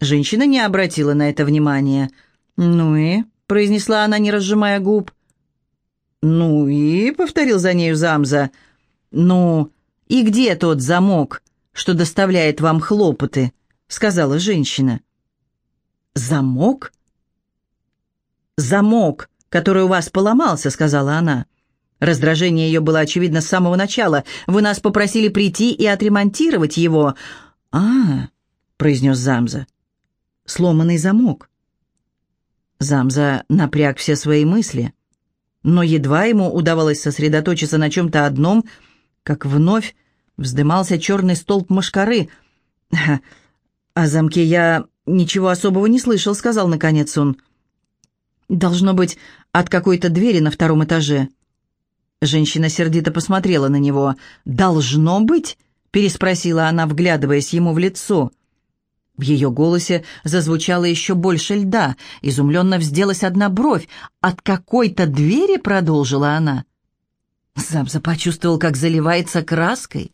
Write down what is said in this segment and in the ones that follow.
Женщина не обратила на это внимания. «Ну и?» — произнесла она, не разжимая губ. «Ну и?» — повторил за нею Замза. «Ну, и где тот замок, что доставляет вам хлопоты?» — сказала женщина. «Замок?» «Замок, который у вас поломался», — сказала она. Раздражение ее было очевидно с самого начала. «Вы нас попросили прийти и отремонтировать его». «А, — произнес Замза, — сломанный замок». Замза напряг все свои мысли, но едва ему удавалось сосредоточиться на чем-то одном, как вновь вздымался черный столб мошкары. «О замке я ничего особого не слышал», — сказал наконец он. «Должно быть, от какой-то двери на втором этаже». Женщина сердито посмотрела на него. «Должно быть?» — переспросила она, вглядываясь ему в лицо. В ее голосе зазвучало еще больше льда. Изумленно взделась одна бровь. «От какой-то двери?» — продолжила она. Замза почувствовал, как заливается краской.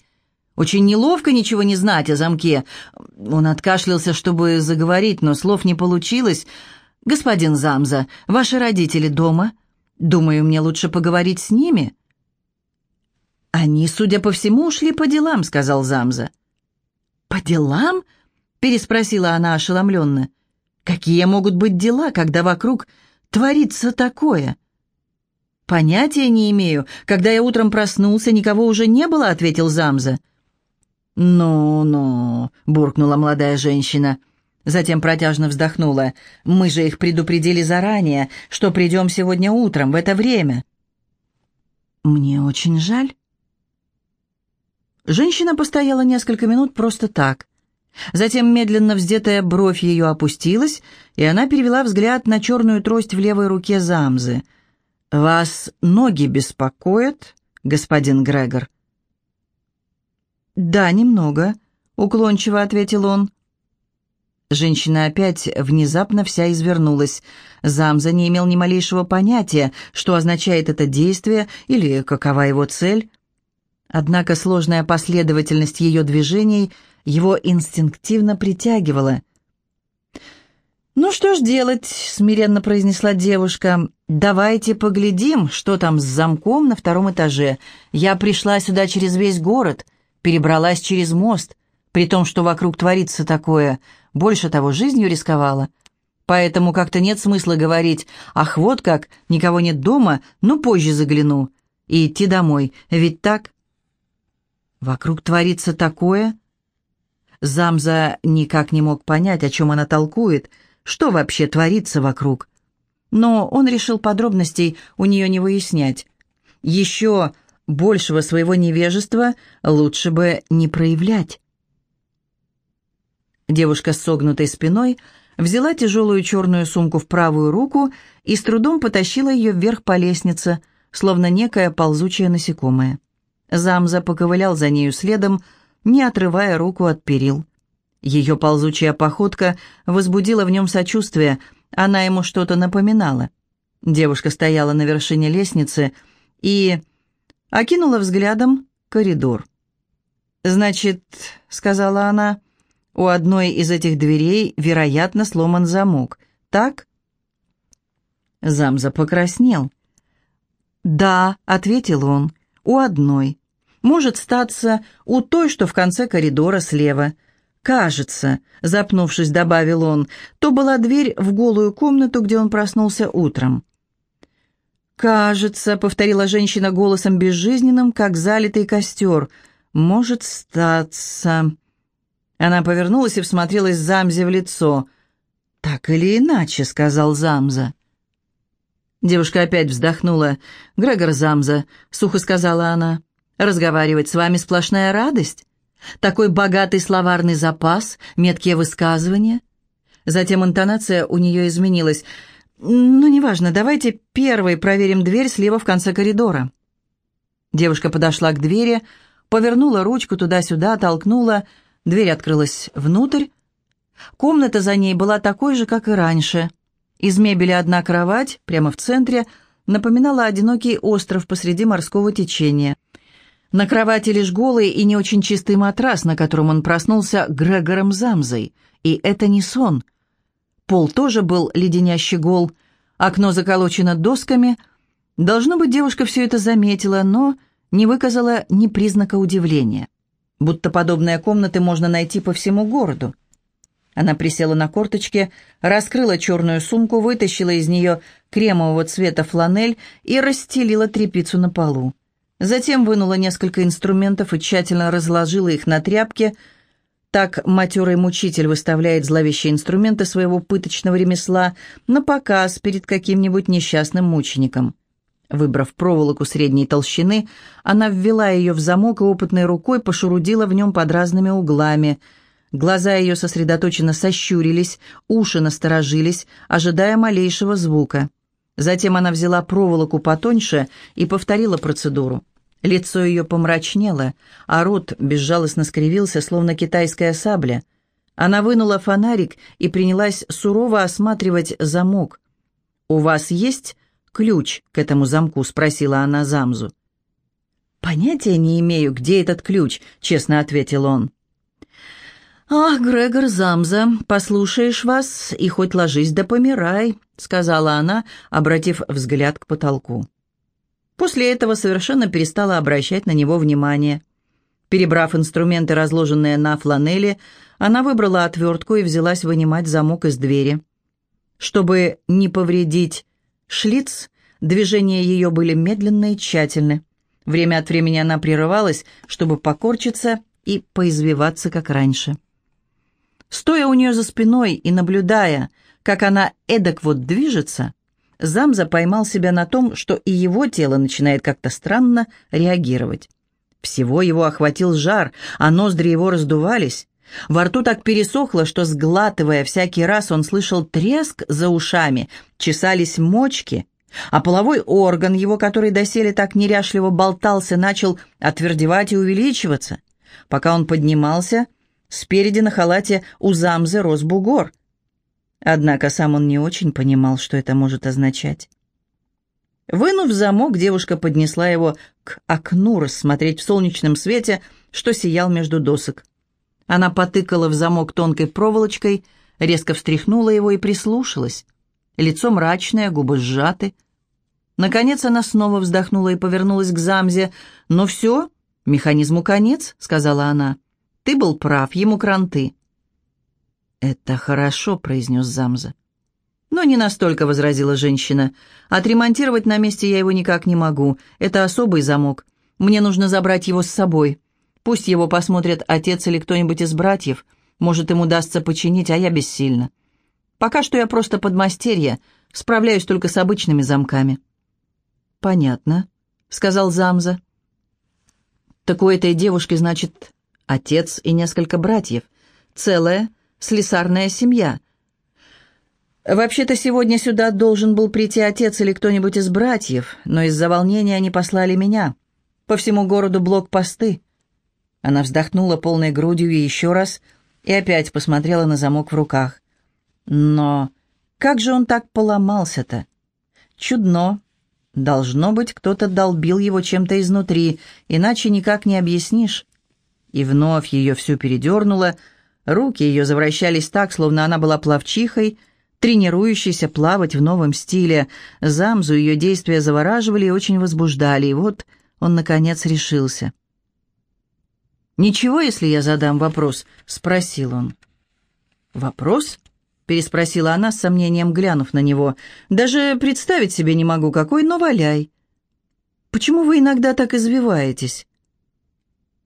Очень неловко ничего не знать о замке. Он откашлялся, чтобы заговорить, но слов не получилось. «Господин Замза, ваши родители дома? Думаю, мне лучше поговорить с ними». «Они, судя по всему, ушли по делам», — сказал Замза. «По делам?» — переспросила она ошеломленно. «Какие могут быть дела, когда вокруг творится такое?» «Понятия не имею. Когда я утром проснулся, никого уже не было», — ответил Замза. «Ну-ну», — буркнула молодая женщина. Затем протяжно вздохнула. «Мы же их предупредили заранее, что придем сегодня утром в это время». «Мне очень жаль». Женщина постояла несколько минут просто так. Затем медленно вздетая бровь ее опустилась, и она перевела взгляд на черную трость в левой руке Замзы. «Вас ноги беспокоят, господин Грегор?» «Да, немного», — уклончиво ответил он. Женщина опять внезапно вся извернулась. Замза не имел ни малейшего понятия, что означает это действие или какова его цель. Однако сложная последовательность ее движений его инстинктивно притягивала. «Ну что ж делать?» — смиренно произнесла девушка. «Давайте поглядим, что там с замком на втором этаже. Я пришла сюда через весь город, перебралась через мост, при том, что вокруг творится такое, больше того, жизнью рисковала. Поэтому как-то нет смысла говорить, ах, вот как, никого нет дома, ну позже загляну, и идти домой, ведь так?» Вокруг творится такое. Замза никак не мог понять, о чем она толкует, что вообще творится вокруг. Но он решил подробностей у нее не выяснять. Еще большего своего невежества лучше бы не проявлять. Девушка с согнутой спиной взяла тяжелую черную сумку в правую руку и с трудом потащила ее вверх по лестнице, словно некое ползучее насекомое. Замза поковылял за нею следом, не отрывая руку от перил. Ее ползучая походка возбудила в нем сочувствие, она ему что-то напоминала. Девушка стояла на вершине лестницы и окинула взглядом коридор. «Значит, — сказала она, — у одной из этих дверей, вероятно, сломан замок, так?» Замза покраснел. «Да», — ответил он, — «у одной. Может статься у той, что в конце коридора слева. Кажется, запнувшись, добавил он, то была дверь в голую комнату, где он проснулся утром. «Кажется», — повторила женщина голосом безжизненным, как залитый костер, — «может статься». Она повернулась и всмотрелась Замзе в лицо. «Так или иначе», — сказал Замза. Девушка опять вздохнула. «Грегор Замза», — сухо сказала она. Разговаривать с вами сплошная радость. Такой богатый словарный запас, меткие высказывания. Затем интонация у нее изменилась. «Ну, неважно, давайте первой проверим дверь слева в конце коридора». Девушка подошла к двери, повернула ручку туда-сюда, толкнула. Дверь открылась внутрь. Комната за ней была такой же, как и раньше. Из мебели одна кровать, прямо в центре, напоминала одинокий остров посреди морского течения. На кровати лишь голый и не очень чистый матрас, на котором он проснулся Грегором Замзой. И это не сон. Пол тоже был леденящий гол, окно заколочено досками. Должно быть, девушка все это заметила, но не выказала ни признака удивления. Будто подобные комнаты можно найти по всему городу. Она присела на корточки, раскрыла черную сумку, вытащила из нее кремового цвета фланель и расстелила тряпицу на полу. Затем вынула несколько инструментов и тщательно разложила их на тряпке. Так матерый мучитель выставляет зловещие инструменты своего пыточного ремесла на показ перед каким-нибудь несчастным мучеником. Выбрав проволоку средней толщины, она ввела ее в замок и опытной рукой пошурудила в нем под разными углами. Глаза ее сосредоточенно сощурились, уши насторожились, ожидая малейшего звука. Затем она взяла проволоку потоньше и повторила процедуру. Лицо ее помрачнело, а рот безжалостно скривился, словно китайская сабля. Она вынула фонарик и принялась сурово осматривать замок. «У вас есть ключ к этому замку?» — спросила она Замзу. «Понятия не имею, где этот ключ», — честно ответил он. «Ах, Грегор Замза, послушаешь вас и хоть ложись да помирай», — сказала она, обратив взгляд к потолку. После этого совершенно перестала обращать на него внимание. Перебрав инструменты, разложенные на фланели, она выбрала отвертку и взялась вынимать замок из двери. Чтобы не повредить шлиц, движения ее были медленны и тщательны. Время от времени она прерывалась, чтобы покорчиться и поизвиваться, как раньше. Стоя у нее за спиной и наблюдая, как она эдак вот движется, Замза поймал себя на том, что и его тело начинает как-то странно реагировать. Всего его охватил жар, а ноздри его раздувались. Во рту так пересохло, что, сглатывая всякий раз, он слышал треск за ушами, чесались мочки, а половой орган его, который доселе так неряшливо болтался, начал отвердевать и увеличиваться. Пока он поднимался, спереди на халате у Замзы рос бугор — Однако сам он не очень понимал, что это может означать. Вынув замок, девушка поднесла его к окну рассмотреть в солнечном свете, что сиял между досок. Она потыкала в замок тонкой проволочкой, резко встряхнула его и прислушалась. Лицо мрачное, губы сжаты. Наконец она снова вздохнула и повернулась к Замзе. «Ну все, механизму конец», — сказала она. «Ты был прав, ему кранты». «Это хорошо», — произнес Замза. «Но не настолько», — возразила женщина. «Отремонтировать на месте я его никак не могу. Это особый замок. Мне нужно забрать его с собой. Пусть его посмотрят отец или кто-нибудь из братьев. Может, им удастся починить, а я бессильна. Пока что я просто подмастерье, справляюсь только с обычными замками». «Понятно», — сказал Замза. «Так у этой девушки, значит, отец и несколько братьев. Целая, слесарная семья. Вообще-то сегодня сюда должен был прийти отец или кто-нибудь из братьев, но из-за волнения они послали меня. По всему городу блокпосты. Она вздохнула полной грудью еще раз и опять посмотрела на замок в руках. Но как же он так поломался-то? Чудно. Должно быть, кто-то долбил его чем-то изнутри, иначе никак не объяснишь. И вновь ее всю передернуло, Руки ее завращались так, словно она была плавчихой, тренирующейся плавать в новом стиле. Замзу ее действия завораживали и очень возбуждали, и вот он, наконец, решился. «Ничего, если я задам вопрос?» — спросил он. «Вопрос?» — переспросила она с сомнением, глянув на него. «Даже представить себе не могу, какой, но валяй. Почему вы иногда так извиваетесь?»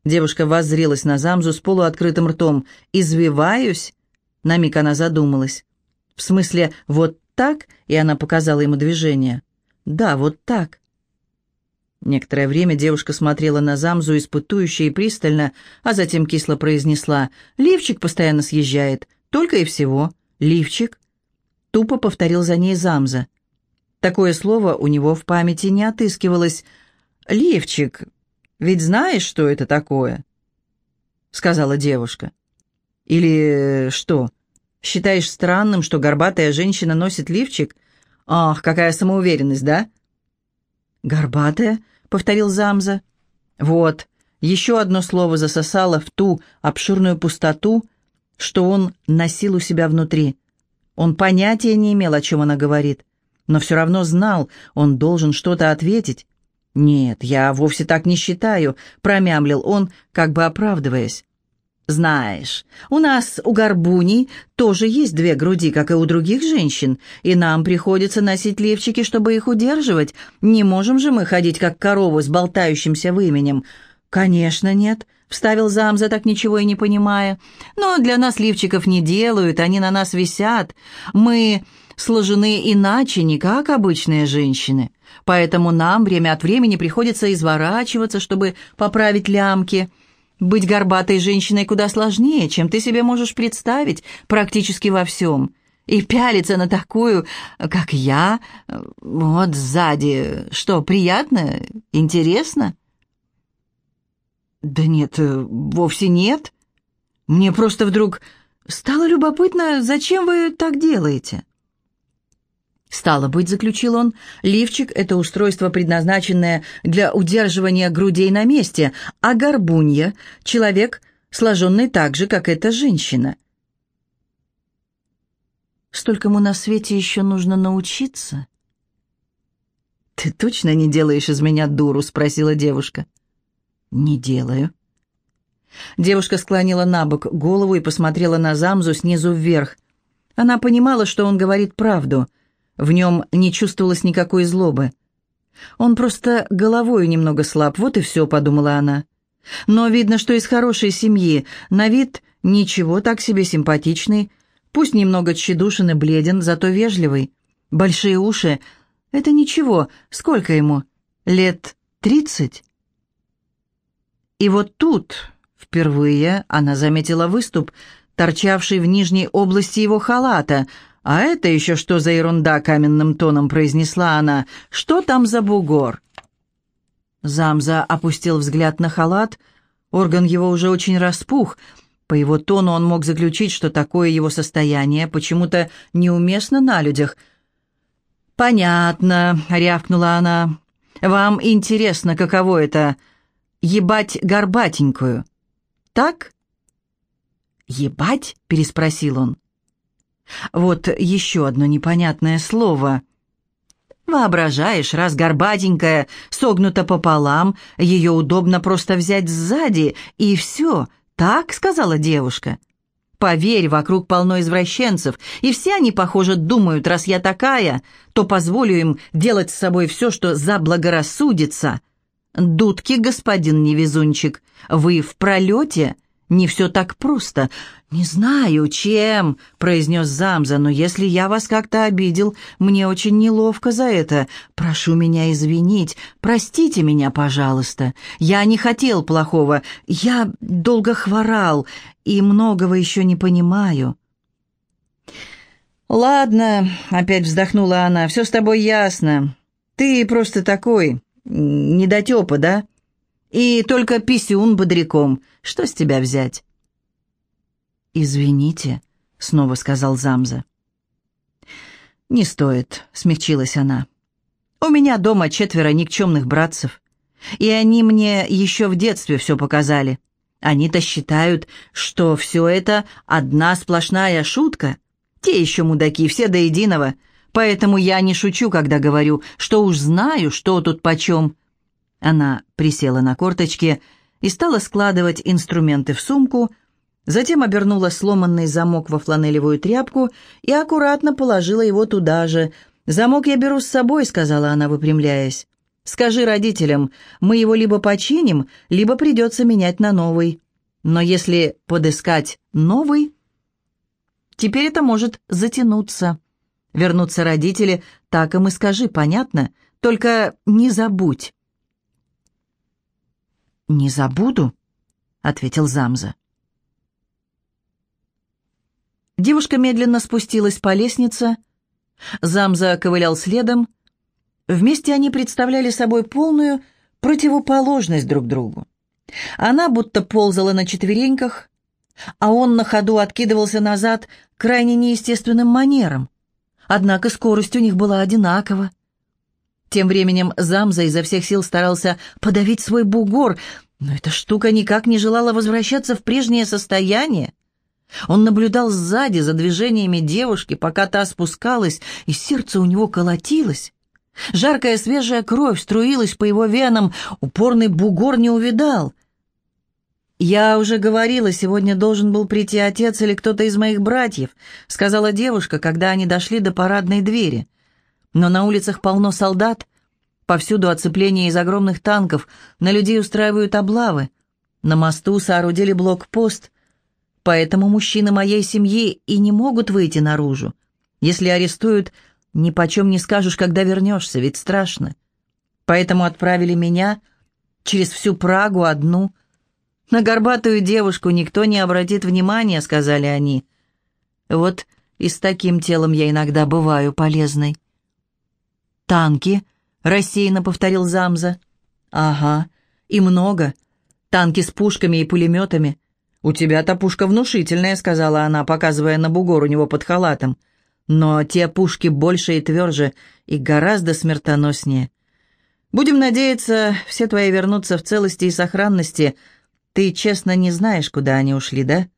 Девушка воззрелась на Замзу с полуоткрытым ртом. «Извиваюсь?» На миг она задумалась. «В смысле, вот так?» И она показала ему движение. «Да, вот так». Некоторое время девушка смотрела на Замзу испытующе и пристально, а затем кисло произнесла «Лифчик постоянно съезжает, только и всего. Лифчик». Тупо повторил за ней Замза. Такое слово у него в памяти не отыскивалось. «Лифчик, ведь знаешь, что это такое?» Сказала девушка. «Или что, считаешь странным, что горбатая женщина носит лифчик? Ах, какая самоуверенность, да?» «Горбатая?» — повторил Замза. «Вот, Еще одно слово засосало в ту обширную пустоту, что он носил у себя внутри. Он понятия не имел, о чем она говорит, но все равно знал, он должен что-то ответить. «Нет, я вовсе так не считаю», — промямлил он, как бы оправдываясь. «Знаешь, у нас, у горбуней, тоже есть две груди, как и у других женщин, и нам приходится носить левчики, чтобы их удерживать. Не можем же мы ходить, как корову с болтающимся выменем». «Конечно нет», — вставил Замза, так ничего и не понимая. «Но для нас лифчиков не делают, они на нас висят. Мы сложены иначе, не как обычные женщины. Поэтому нам время от времени приходится изворачиваться, чтобы поправить лямки. Быть горбатой женщиной куда сложнее, чем ты себе можешь представить, практически во всем. И пялиться на такую, как я, вот сзади, что, приятно, интересно?» «Да нет, э, вовсе нет. Мне просто вдруг стало любопытно, зачем вы так делаете?» «Стало быть», — заключил он, — «лифчик — это устройство, предназначенное для удерживания грудей на месте, а горбунья — человек, сложенный так же, как эта женщина». «Столькому на свете еще нужно научиться». «Ты точно не делаешь из меня дуру?» — спросила девушка. «Не делаю». Девушка склонила на бок голову и посмотрела на Замзу снизу вверх. Она понимала, что он говорит правду. В нем не чувствовалось никакой злобы. «Он просто головою немного слаб, вот и все», — подумала она. «Но видно, что из хорошей семьи. На вид ничего так себе симпатичный. Пусть немного тщедушен и бледен, зато вежливый. Большие уши — это ничего. Сколько ему? Лет тридцать?» И вот тут впервые она заметила выступ, торчавший в нижней области его халата. «А это еще что за ерунда?» — каменным тоном произнесла она. «Что там за бугор?» Замза опустил взгляд на халат. Орган его уже очень распух. По его тону он мог заключить, что такое его состояние почему-то неуместно на людях. «Понятно», — рявкнула она. «Вам интересно, каково это ебать горбатенькую. Так?» «Ебать?» — переспросил он. «Вот еще одно непонятное слово. Воображаешь, раз горбатенькая, согнута пополам, ее удобно просто взять сзади, и все. Так?» — сказала девушка. «Поверь, вокруг полно извращенцев, и все они, похоже, думают, раз я такая, то позволю им делать с собой все, что заблагорассудится». «Дудки, господин невезунчик, вы в пролете? Не все так просто. Не знаю, чем», — произнес Замза, «но если я вас как-то обидел, мне очень неловко за это. Прошу меня извинить, простите меня, пожалуйста. Я не хотел плохого, я долго хворал и многого еще не понимаю». «Ладно», — опять вздохнула она, — «все с тобой ясно. Ты просто такой, недотепа, да? И только писюн бодряком. Что с тебя взять?» «Извините», — снова сказал Замза. «Не стоит», — смягчилась она. «У меня дома четверо никчемных братцев, и они мне еще в детстве все показали. Они-то считают, что все это одна сплошная шутка. Те еще мудаки, все до единого. Поэтому я не шучу, когда говорю, что уж знаю, что тут почем». Она присела на корточки и стала складывать инструменты в сумку, затем обернула сломанный замок во фланелевую тряпку и аккуратно положила его туда же. «Замок я беру с собой», — сказала она, выпрямляясь. «Скажи родителям, мы его либо починим, либо придется менять на новый. Но если подыскать новый, теперь это может затянуться». Вернутся родители, так им и скажи, понятно? Только не забудь». «Не забуду», — ответил Замза. Девушка медленно спустилась по лестнице. Замза ковылял следом. Вместе они представляли собой полную противоположность друг другу. Она будто ползала на четвереньках, а он на ходу откидывался назад крайне неестественным манером. Однако скорость у них была одинакова. Тем временем Замза изо всех сил старался подавить свой бугор. Но эта штука никак не желала возвращаться в прежнее состояние. Он наблюдал сзади за движениями девушки, пока та спускалась, и сердце у него колотилось. Жаркая свежая кровь струилась по его венам, упорный бугор не увидал. «Я уже говорила, сегодня должен был прийти отец или кто-то из моих братьев», сказала девушка, когда они дошли до парадной двери. «Но на улицах полно солдат, повсюду оцепление из огромных танков, на людей устраивают облавы. На мосту соорудили блокпост, поэтому мужчины моей семьи и не могут выйти наружу. Если арестуют, ни почем не скажешь, когда вернешься, ведь страшно. Поэтому отправили меня через всю Прагу одну. На горбатую девушку никто не обратит внимания, сказали они. Вот и с таким телом я иногда бываю полезной. «Танки», — рассеянно повторил Замза. «Ага, и много. Танки с пушками и пулеметами. У тебя-то пушка внушительная», — сказала она, показывая на бугор у него под халатом но те пушки больше и тверже, и гораздо смертоноснее. Будем надеяться, все твои вернутся в целости и сохранности. Ты честно не знаешь, куда они ушли, да?»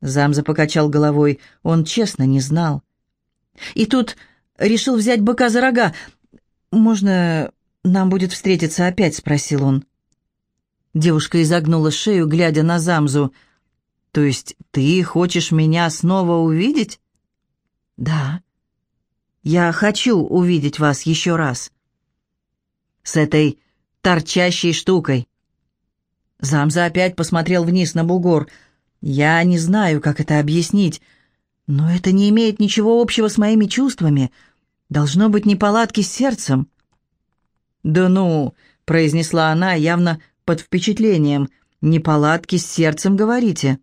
Замза покачал головой. Он честно не знал. И тут решил взять быка за рога. «Можно нам будет встретиться опять?» — спросил он. Девушка изогнула шею, глядя на Замзу. «То есть ты хочешь меня снова увидеть?» «Да. Я хочу увидеть вас еще раз. С этой торчащей штукой». Замза опять посмотрел вниз на бугор. «Я не знаю, как это объяснить, но это не имеет ничего общего с моими чувствами. Должно быть неполадки с сердцем». «Да ну», — произнесла она, явно под впечатлением, — «неполадки с сердцем, говорите?»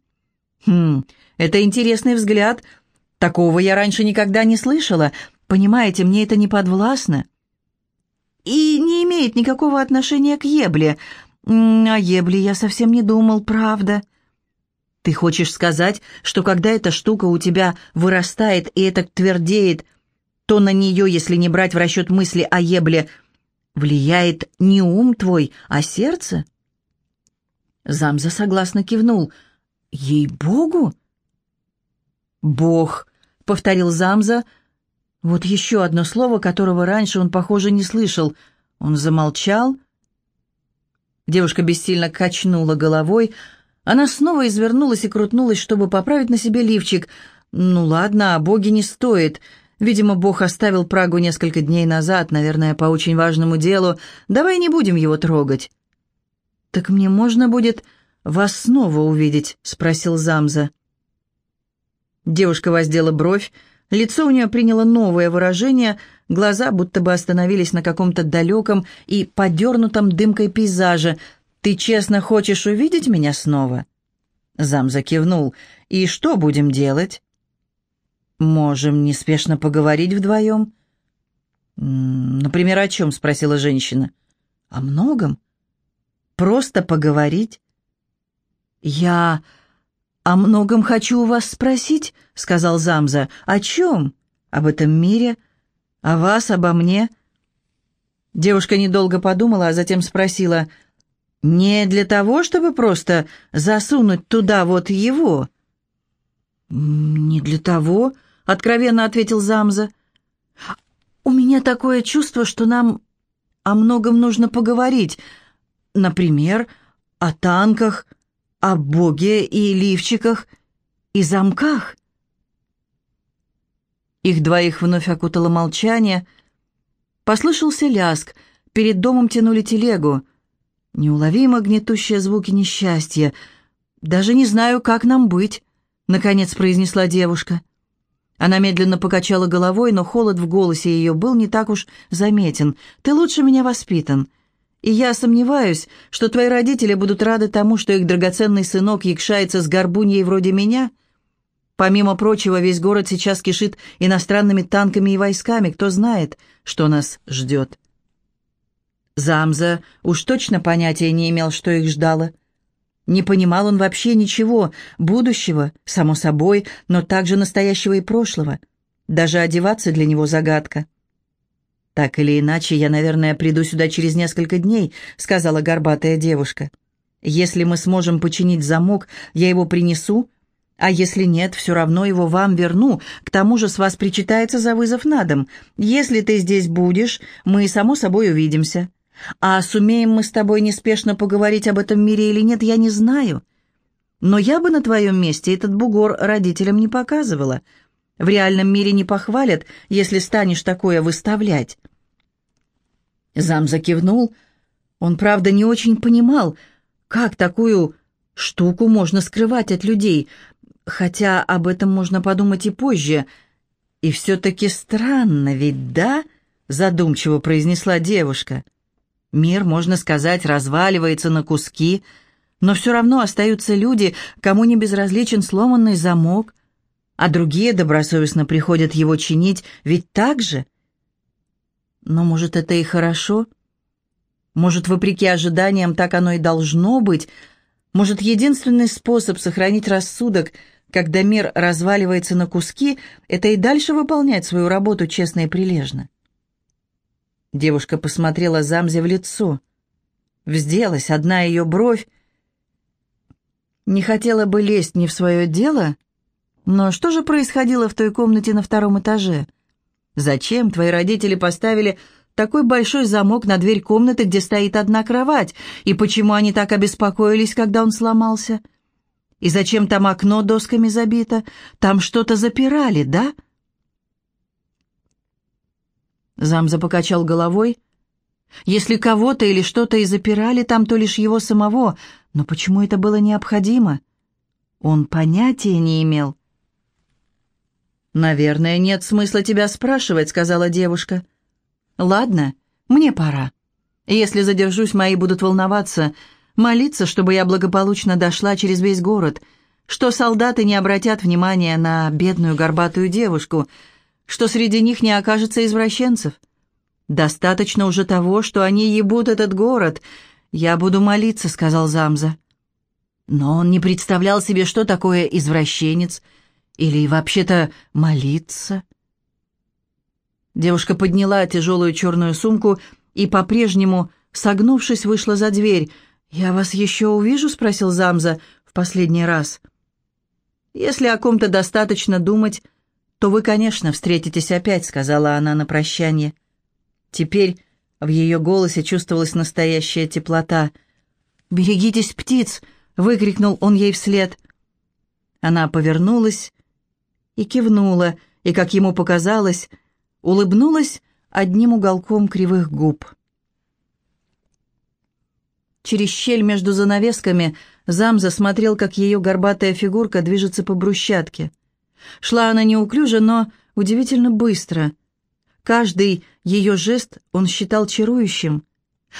«Хм, это интересный взгляд Такого я раньше никогда не слышала. Понимаете, мне это не подвластно. И не имеет никакого отношения к Ебле. О Ебле я совсем не думал, правда. Ты хочешь сказать, что когда эта штука у тебя вырастает и это твердеет, то на нее, если не брать в расчет мысли о Ебле, влияет не ум твой, а сердце? Замза согласно кивнул. «Ей-богу!» «Бог — повторил Замза. Вот еще одно слово, которого раньше он, похоже, не слышал. Он замолчал. Девушка бессильно качнула головой. Она снова извернулась и крутнулась, чтобы поправить на себе лифчик. «Ну ладно, о Боге не стоит. Видимо, Бог оставил Прагу несколько дней назад, наверное, по очень важному делу. Давай не будем его трогать». «Так мне можно будет вас снова увидеть?» — спросил Замза. Девушка воздела бровь, лицо у нее приняло новое выражение, глаза будто бы остановились на каком-то далеком и подернутом дымкой пейзаже. «Ты честно хочешь увидеть меня снова?» Зам закивнул. «И что будем делать?» «Можем неспешно поговорить вдвоем». «Например, о чем?» — спросила женщина. «О многом. Просто поговорить». «Я...» «О многом хочу у вас спросить», — сказал Замза. «О чем? Об этом мире? О вас, обо мне?» Девушка недолго подумала, а затем спросила, «Не для того, чтобы просто засунуть туда вот его?» «Не для того», — откровенно ответил Замза. «У меня такое чувство, что нам о многом нужно поговорить. Например, о танках, о Боге и лифчиках, и замках. Их двоих вновь окутало молчание. Послышался ляск, перед домом тянули телегу. Неуловимо гнетущие звуки несчастья. «Даже не знаю, как нам быть», — наконец произнесла девушка. Она медленно покачала головой, но холод в голосе ее был не так уж заметен. «Ты лучше меня воспитан. И я сомневаюсь, что твои родители будут рады тому, что их драгоценный сынок якшается с горбуньей вроде меня. Помимо прочего, весь город сейчас кишит иностранными танками и войсками. Кто знает, что нас ждет. Замза уж точно понятия не имел, что их ждало. Не понимал он вообще ничего, будущего, само собой, но также настоящего и прошлого. Даже одеваться для него загадка. «Так или иначе, я, наверное, приду сюда через несколько дней», — сказала горбатая девушка. Если мы сможем починить замок, я его принесу, а если нет, все равно его вам верну. К тому же с вас причитается за вызов на дом. Если ты здесь будешь, мы, само собой, увидимся. А сумеем мы с тобой неспешно поговорить об этом мире или нет, я не знаю. Но я бы на твоем месте этот бугор родителям не показывала. В реальном мире не похвалят, если станешь такое выставлять». Зам закивнул. Он, правда, не очень понимал, как такую штуку можно скрывать от людей, хотя об этом можно подумать и позже. И все-таки странно ведь, да? Задумчиво произнесла девушка. Мир, можно сказать, разваливается на куски, но все равно остаются люди, кому не безразличен сломанный замок, а другие добросовестно приходят его чинить, ведь так же? Но, может, это и хорошо? Может, вопреки ожиданиям, так оно и должно быть? Может, единственный способ сохранить рассудок — когда мир разваливается на куски, это и дальше выполнять свою работу честно и прилежно. Девушка посмотрела Замзе в лицо. Взделась одна ее бровь. Не хотела бы лезть не в свое дело, но что же происходило в той комнате на втором этаже? Зачем твои родители поставили такой большой замок на дверь комнаты, где стоит одна кровать, и почему они так обеспокоились, когда он сломался?» И зачем там окно досками забито? Там что-то запирали, да?» Замза покачал головой. «Если кого-то или что-то и запирали там, то лишь его самого. Но почему это было необходимо?» Он понятия не имел. «Наверное, нет смысла тебя спрашивать», — сказала девушка. «Ладно, мне пора. Если задержусь, мои будут волноваться. Молиться, чтобы я благополучно дошла через весь город, что солдаты не обратят внимания на бедную горбатую девушку, что среди них не окажется извращенцев. Достаточно уже того, что они ебут этот город. Я буду молиться, сказал Замза. Но он не представлял себе, что такое извращенец или вообще-то молиться. Девушка подняла тяжелую черную сумку и, по-прежнему, согнувшись, вышла за дверь — «Я вас еще увижу?» — спросил Замза в последний раз. «Если о ком-то достаточно думать, то вы, конечно, встретитесь опять», — сказала она на прощание. Теперь в ее голосе чувствовалась настоящая теплота. «Берегитесь птиц!» — выкрикнул он ей вслед. Она повернулась и кивнула, и, как ему показалось, улыбнулась одним уголком кривых губ. Через щель между занавесками Замза смотрел, как ее горбатая фигурка движется по брусчатке. Шла она неуклюже, но удивительно быстро. Каждый ее жест он считал чарующим.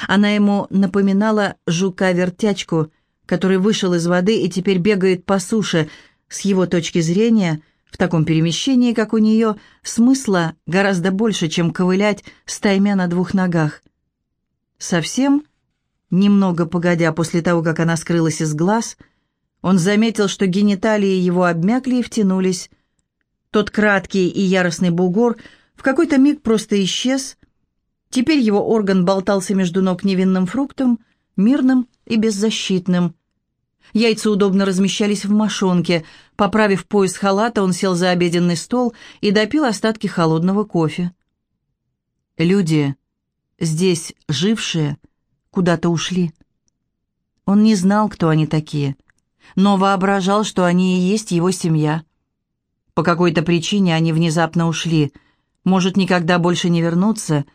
Она ему напоминала жука-вертячку, который вышел из воды и теперь бегает по суше. С его точки зрения, в таком перемещении, как у нее, смысла гораздо больше, чем ковылять, стаймя на двух ногах. Совсем Немного погодя, после того, как она скрылась из глаз, он заметил, что гениталии его обмякли и втянулись. Тот краткий и яростный бугор в какой-то миг просто исчез. Теперь его орган болтался между ног невинным фруктом, мирным и беззащитным. Яйца удобно размещались в мошонке. Поправив пояс халата, он сел за обеденный стол и допил остатки холодного кофе. Люди, здесь жившие, куда-то ушли. Он не знал, кто они такие, но воображал, что они и есть его семья. По какой-то причине они внезапно ушли, может, никогда больше не вернуться.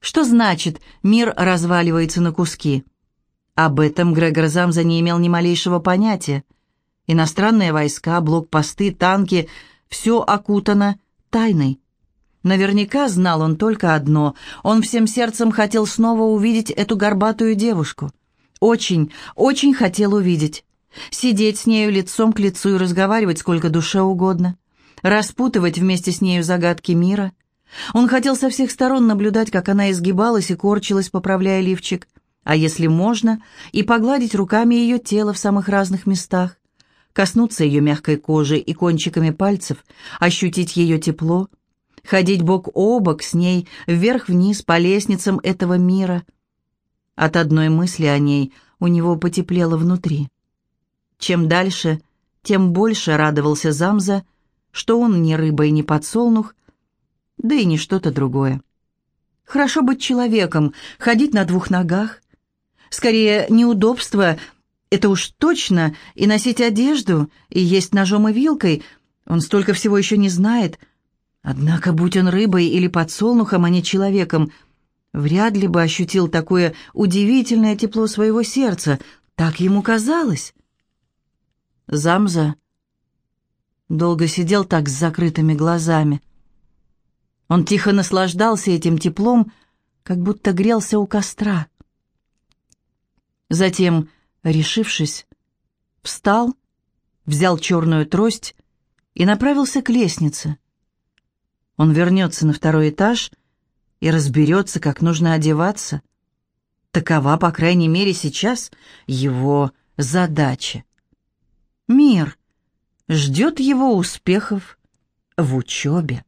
Что значит «мир разваливается на куски»? Об этом Грегор Замза не имел ни малейшего понятия. Иностранные войска, блокпосты, танки — все окутано тайной. Наверняка знал он только одно. Он всем сердцем хотел снова увидеть эту горбатую девушку. Очень, очень хотел увидеть. Сидеть с нею лицом к лицу и разговаривать сколько душе угодно. Распутывать вместе с нею загадки мира. Он хотел со всех сторон наблюдать, как она изгибалась и корчилась, поправляя лифчик. А если можно, и погладить руками ее тело в самых разных местах. Коснуться ее мягкой кожи и кончиками пальцев, ощутить ее тепло — ходить бок о бок с ней вверх-вниз по лестницам этого мира. От одной мысли о ней у него потеплело внутри. Чем дальше, тем больше радовался Замза, что он не рыба и не подсолнух, да и не что-то другое. Хорошо быть человеком, ходить на двух ногах. Скорее, неудобство — это уж точно, и носить одежду, и есть ножом и вилкой. Он столько всего еще не знает. Однако, будь он рыбой или подсолнухом, а не человеком, вряд ли бы ощутил такое удивительное тепло своего сердца. Так ему казалось. Замза долго сидел так с закрытыми глазами. Он тихо наслаждался этим теплом, как будто грелся у костра. Затем, решившись, встал, взял черную трость и направился к лестнице. Он вернется на второй этаж и разберется, как нужно одеваться. Такова, по крайней мере, сейчас его задача. Мир ждет его успехов в учебе.